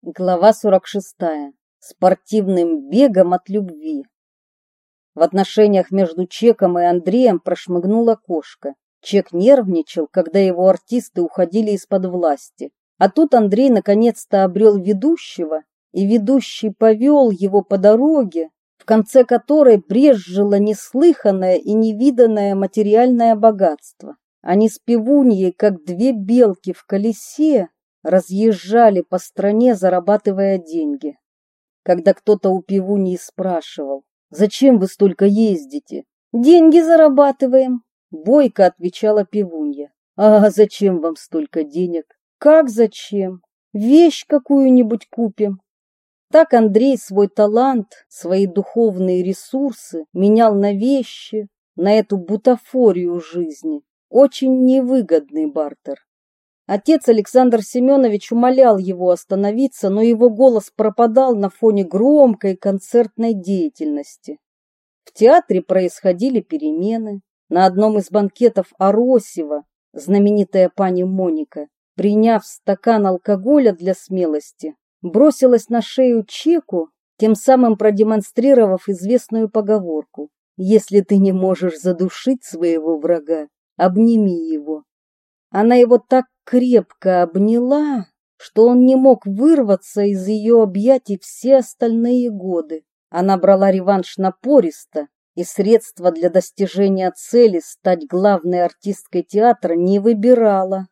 Глава 46. Спортивным бегом от любви. В отношениях между Чеком и Андреем прошмыгнула кошка. Чек нервничал, когда его артисты уходили из-под власти. А тут Андрей наконец-то обрел ведущего, и ведущий повел его по дороге, в конце которой брезжило неслыханное и невиданное материальное богатство. Они с пивуньей, как две белки в колесе, разъезжали по стране, зарабатывая деньги. Когда кто-то у пивуньи спрашивал, «Зачем вы столько ездите?» «Деньги зарабатываем», — бойко отвечала пивунья. «А зачем вам столько денег?» «Как зачем? Вещь какую-нибудь купим». Так Андрей свой талант, свои духовные ресурсы менял на вещи, на эту бутафорию жизни. Очень невыгодный бартер. Отец Александр Семенович умолял его остановиться, но его голос пропадал на фоне громкой концертной деятельности. В театре происходили перемены. На одном из банкетов Аросева знаменитая пани Моника, приняв стакан алкоголя для смелости, бросилась на шею Чеку, тем самым продемонстрировав известную поговорку «Если ты не можешь задушить своего врага, обними его». Она его так крепко обняла, что он не мог вырваться из ее объятий все остальные годы. Она брала реванш напористо, и средства для достижения цели стать главной артисткой театра не выбирала.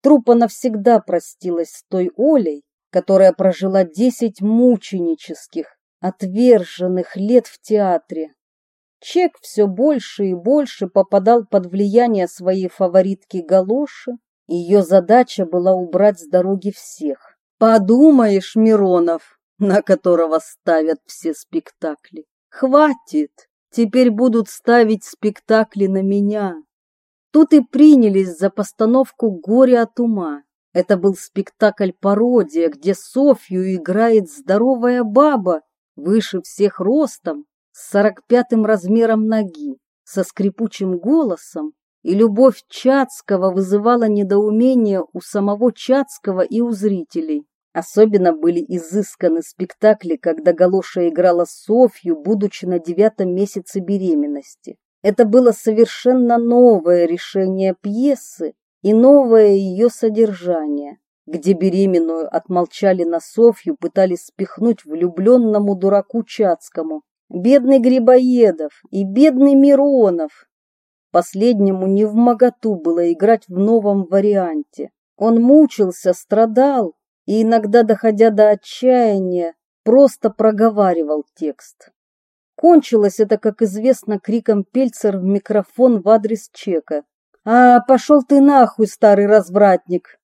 Трупа навсегда простилась с той Олей, которая прожила десять мученических, отверженных лет в театре. Чек все больше и больше попадал под влияние своей фаворитки Галоши, ее задача была убрать с дороги всех. Подумаешь, Миронов, на которого ставят все спектакли. Хватит, теперь будут ставить спектакли на меня. Тут и принялись за постановку «Горе от ума». Это был спектакль-пародия, где Софью играет здоровая баба, выше всех ростом, с сорок пятым размером ноги, со скрипучим голосом и любовь Чацкого вызывала недоумение у самого Чацкого и у зрителей. Особенно были изысканы спектакли, когда Галоша играла Софью, будучи на девятом месяце беременности. Это было совершенно новое решение пьесы и новое ее содержание, где беременную отмолчали на Софью, пытались спихнуть влюбленному дураку Чацкому. Бедный Грибоедов и бедный Миронов, Последнему не в моготу было играть в новом варианте. Он мучился, страдал и, иногда доходя до отчаяния, просто проговаривал текст. Кончилось это, как известно, криком Пельцер в микрофон в адрес Чека. «А, пошел ты нахуй, старый развратник!»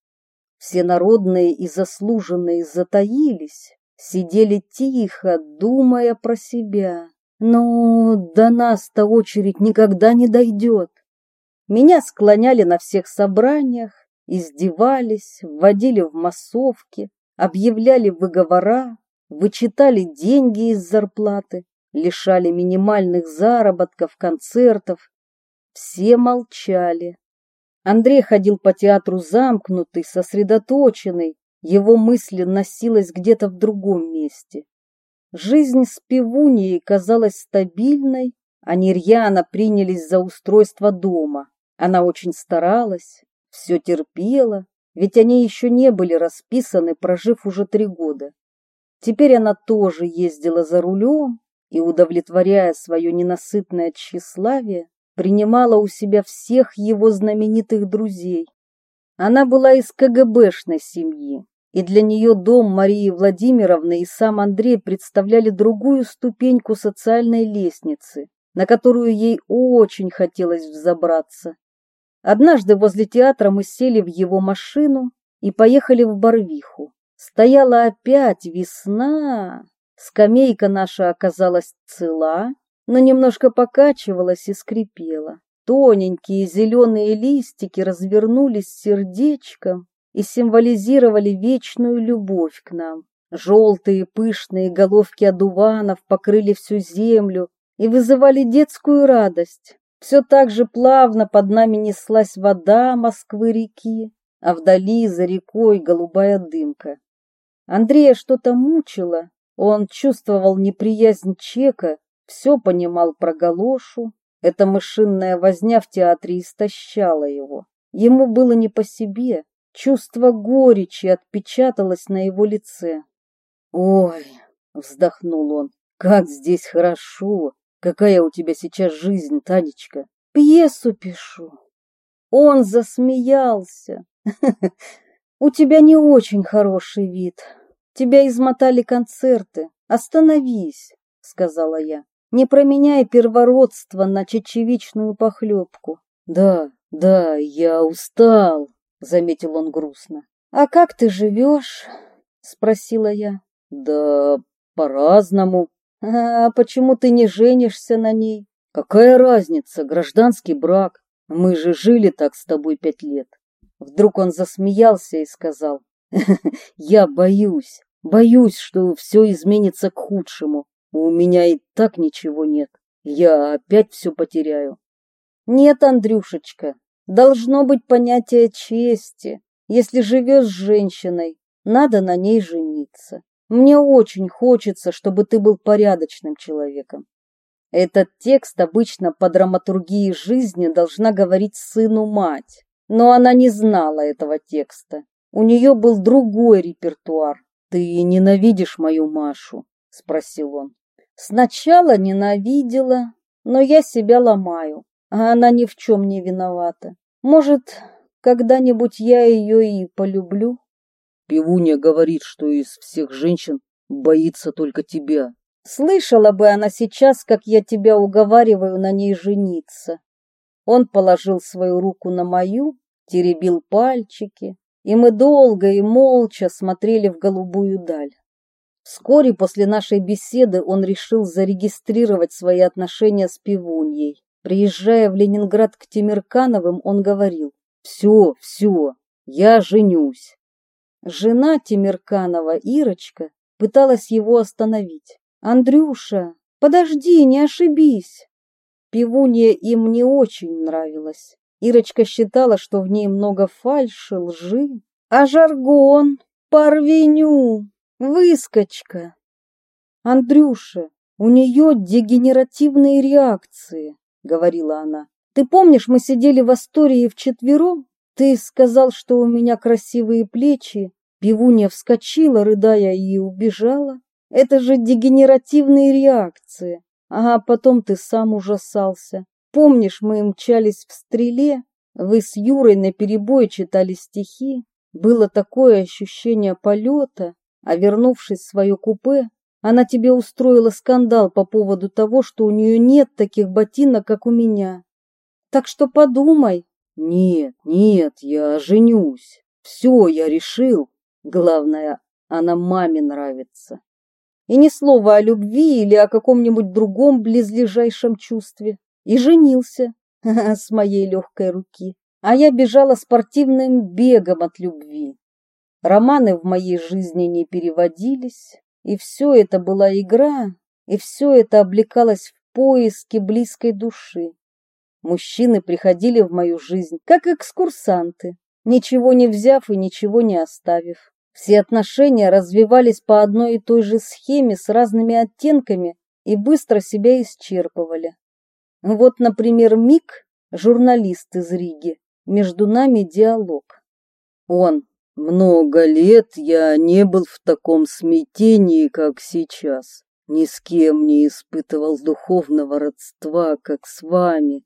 Все народные и заслуженные затаились, сидели тихо, думая про себя. Ну, до нас-то очередь никогда не дойдет. Меня склоняли на всех собраниях, издевались, вводили в массовки, объявляли выговора, вычитали деньги из зарплаты, лишали минимальных заработков, концертов. Все молчали. Андрей ходил по театру замкнутый, сосредоточенный, его мысль носилась где-то в другом месте. Жизнь с пивуньей казалась стабильной, они рьяно принялись за устройство дома. Она очень старалась, все терпела, ведь они еще не были расписаны, прожив уже три года. Теперь она тоже ездила за рулем и, удовлетворяя свое ненасытное тщеславие, принимала у себя всех его знаменитых друзей. Она была из КГБшной семьи, и для нее дом Марии Владимировны и сам Андрей представляли другую ступеньку социальной лестницы, на которую ей очень хотелось взобраться. Однажды возле театра мы сели в его машину и поехали в Барвиху. Стояла опять весна, скамейка наша оказалась цела, но немножко покачивалась и скрипела. Тоненькие зеленые листики развернулись сердечком и символизировали вечную любовь к нам. Желтые пышные головки одуванов покрыли всю землю и вызывали детскую радость. Все так же плавно под нами неслась вода Москвы-реки, а вдали за рекой голубая дымка. Андрея что-то мучило. Он чувствовал неприязнь Чека, все понимал про галошу. Эта мышинная возня в театре истощала его. Ему было не по себе. Чувство горечи отпечаталось на его лице. «Ой!» — вздохнул он. «Как здесь хорошо! Какая у тебя сейчас жизнь, Танечка?» «Пьесу пишу». Он засмеялся. «У тебя не очень хороший вид. Тебя измотали концерты. Остановись», — сказала я. «Не променяй первородство на чечевичную похлебку». «Да, да, я устал», — заметил он грустно. «А как ты живешь?» — спросила я. «Да по-разному». «А почему ты не женишься на ней?» «Какая разница, гражданский брак? Мы же жили так с тобой пять лет». Вдруг он засмеялся и сказал, «Я боюсь, боюсь, что все изменится к худшему. У меня и так ничего нет. Я опять все потеряю». «Нет, Андрюшечка, должно быть понятие чести. Если живешь с женщиной, надо на ней жениться. Мне очень хочется, чтобы ты был порядочным человеком. Этот текст обычно по драматургии жизни должна говорить сыну мать, но она не знала этого текста. У нее был другой репертуар. «Ты ненавидишь мою Машу?» – спросил он. «Сначала ненавидела, но я себя ломаю, а она ни в чем не виновата. Может, когда-нибудь я ее и полюблю?» Пивуня говорит, что из всех женщин боится только тебя. Слышала бы она сейчас, как я тебя уговариваю на ней жениться. Он положил свою руку на мою, теребил пальчики, и мы долго и молча смотрели в голубую даль. Вскоре после нашей беседы он решил зарегистрировать свои отношения с пивуньей. Приезжая в Ленинград к Тимиркановым, он говорил, «Все, все, я женюсь». Жена Тимирканова, Ирочка, пыталась его остановить. «Андрюша, подожди, не ошибись!» Пивунья им не очень нравилась. Ирочка считала, что в ней много фальши, лжи, а жаргон, порвеню, выскочка. «Андрюша, у нее дегенеративные реакции», — говорила она. «Ты помнишь, мы сидели в Астории вчетвером? Ты сказал, что у меня красивые плечи. Пивунья вскочила, рыдая, и убежала. Это же дегенеративные реакции. А потом ты сам ужасался. Помнишь, мы мчались в стреле? Вы с Юрой на перебой читали стихи. Было такое ощущение полета, а вернувшись в свое купе, она тебе устроила скандал по поводу того, что у нее нет таких ботинок, как у меня. Так что подумай, нет, нет, я женюсь. Все, я решил. Главное, она маме нравится. И ни слова о любви или о каком-нибудь другом близлежащем чувстве. И женился с моей легкой руки. А я бежала спортивным бегом от любви. Романы в моей жизни не переводились, и все это была игра, и все это облекалось в поиске близкой души. Мужчины приходили в мою жизнь как экскурсанты, ничего не взяв и ничего не оставив. Все отношения развивались по одной и той же схеме с разными оттенками и быстро себя исчерпывали. Вот, например, Мик, журналист из Риги, между нами диалог. Он. Много лет я не был в таком смятении, как сейчас. Ни с кем не испытывал духовного родства, как с вами.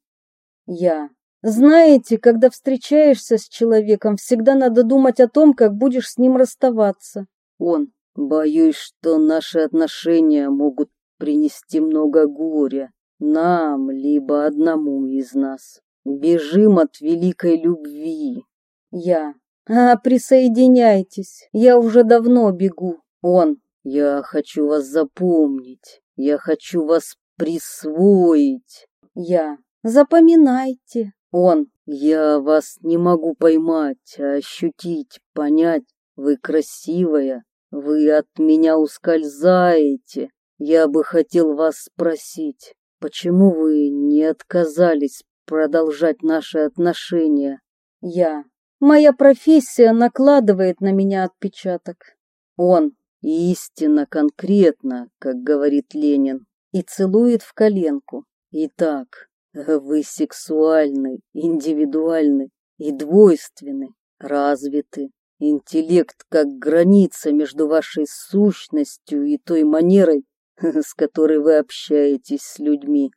Я. Знаете, когда встречаешься с человеком, всегда надо думать о том, как будешь с ним расставаться. Он. Боюсь, что наши отношения могут принести много горя. Нам, либо одному из нас. Бежим от великой любви. Я. А, присоединяйтесь. Я уже давно бегу. Он. Я хочу вас запомнить. Я хочу вас присвоить. Я. Запоминайте. Он, я вас не могу поймать, ощутить, понять. Вы красивая, вы от меня ускользаете. Я бы хотел вас спросить, почему вы не отказались продолжать наши отношения? Я. Моя профессия накладывает на меня отпечаток. Он истинно конкретно, как говорит Ленин, и целует в коленку. Итак, вы сексуальны, индивидуальны и двойственны, развиты. Интеллект как граница между вашей сущностью и той манерой, с которой вы общаетесь с людьми.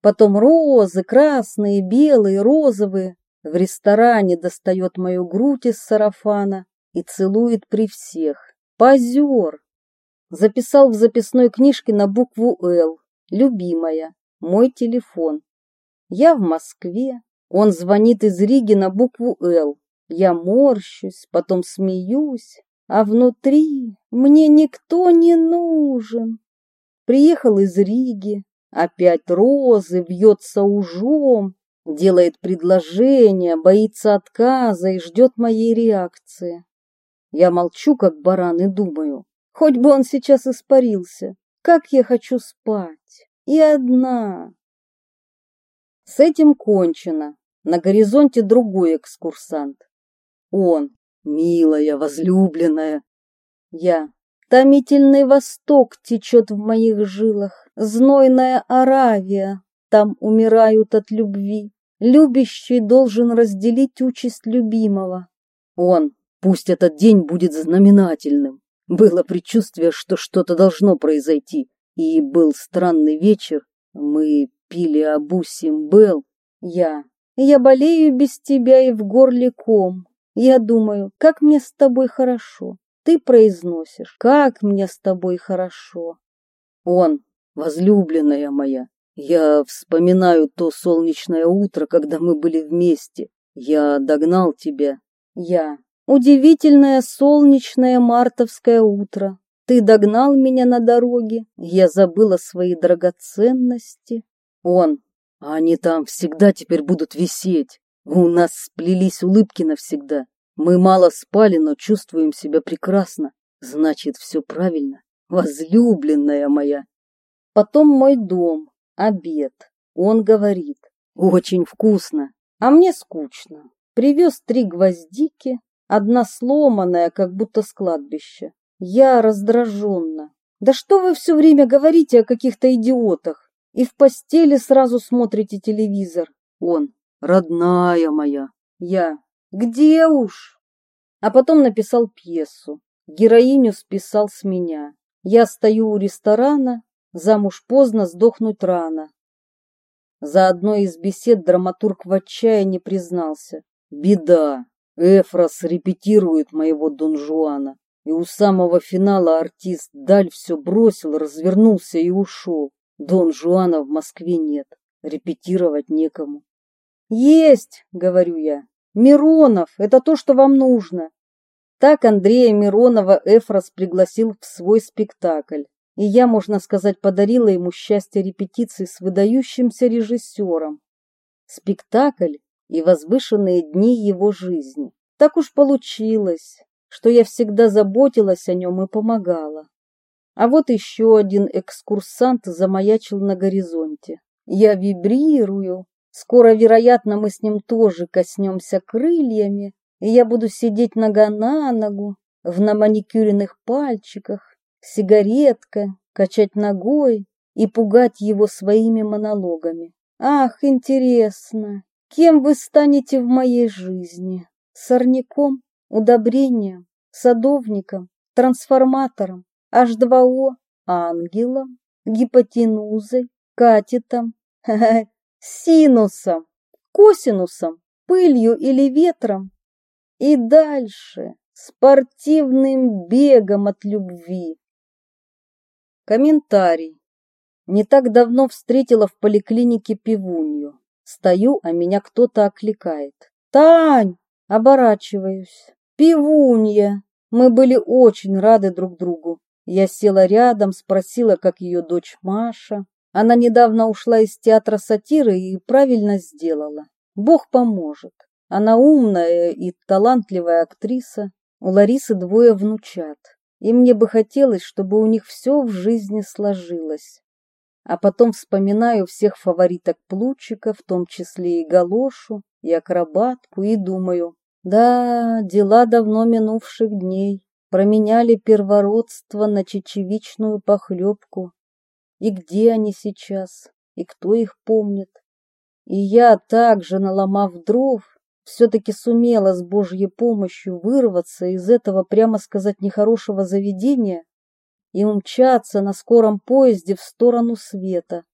Потом розы, красные, белые, розовые. В ресторане достает мою грудь из сарафана и целует при всех. Позер! Записал в записной книжке на букву «Л». Любимая. Мой телефон. Я в Москве. Он звонит из Риги на букву «Л». Я морщусь, потом смеюсь, а внутри мне никто не нужен. Приехал из Риги, опять розы, вьется ужом, делает предложение, боится отказа и ждет моей реакции. Я молчу, как баран, и думаю, хоть бы он сейчас испарился, как я хочу спать. И одна. С этим кончено. На горизонте другой экскурсант. Он, милая, возлюбленная. Я, Томительный восток течет в моих жилах, знойная Аравия, там умирают от любви. Любящий должен разделить участь любимого. Он, пусть этот день будет знаменательным. Было предчувствие, что что-то должно произойти, и был странный вечер. Мы пили Абу Симбел. Я. Я болею без тебя и в горле ком. Я думаю, как мне с тобой хорошо ты произносишь, как мне с тобой хорошо. Он, возлюбленная моя, я вспоминаю то солнечное утро, когда мы были вместе. Я догнал тебя. Я. Удивительное солнечное мартовское утро. Ты догнал меня на дороге. Я забыла свои драгоценности. Он. Они там всегда теперь будут висеть. У нас сплелись улыбки навсегда. Мы мало спали, но чувствуем себя прекрасно. Значит, все правильно. Возлюбленная моя. Потом мой дом, обед. Он говорит. Очень вкусно. А мне скучно. Привез три гвоздики, одна сломанная, как будто с кладбища. Я раздраженно. Да что вы все время говорите о каких-то идиотах? И в постели сразу смотрите телевизор. Он. Родная моя. Я. Где уж? А потом написал пьесу. Героиню списал с меня. Я стою у ресторана, замуж поздно, сдохнуть рано. За одной из бесед драматург в отчаянии признался. Беда. Эфрос репетирует моего Дон Жуана. И у самого финала артист Даль все бросил, развернулся и ушел. Дон Жуана в Москве нет. Репетировать некому. Есть, говорю я. Миронов, это то, что вам нужно. Так Андрея Миронова Эфрос пригласил в свой спектакль. И я, можно сказать, подарила ему счастье репетиции с выдающимся режиссером. Спектакль и возвышенные дни его жизни. Так уж получилось, что я всегда заботилась о нем и помогала. А вот еще один экскурсант замаячил на горизонте. Я вибрирую, Скоро, вероятно, мы с ним тоже коснемся крыльями, и я буду сидеть нога на ногу, в наманикюренных пальчиках, сигаретка, качать ногой и пугать его своими монологами. Ах, интересно, кем вы станете в моей жизни? Сорняком, удобрением, садовником, трансформатором, H2O, ангелом, гипотенузой, катетом, синусом, косинусом, пылью или ветром. И дальше спортивным бегом от любви. Комментарий. Не так давно встретила в поликлинике пивунью. Стою, а меня кто-то окликает. «Тань!» Оборачиваюсь. «Пивунья!» Мы были очень рады друг другу. Я села рядом, спросила, как ее дочь Маша. Она недавно ушла из театра сатиры и правильно сделала. Бог поможет. Она умная и талантливая актриса. У Ларисы двое внучат. И мне бы хотелось, чтобы у них все в жизни сложилось. А потом вспоминаю всех фавориток Плучика, в том числе и Галошу, и акробатку, и думаю, да, дела давно минувших дней. променяли первородство на чечевичную похлебку. И где они сейчас, и кто их помнит? И я также, наломав дров, все-таки сумела с Божьей помощью вырваться из этого, прямо сказать, нехорошего заведения и умчаться на скором поезде в сторону света.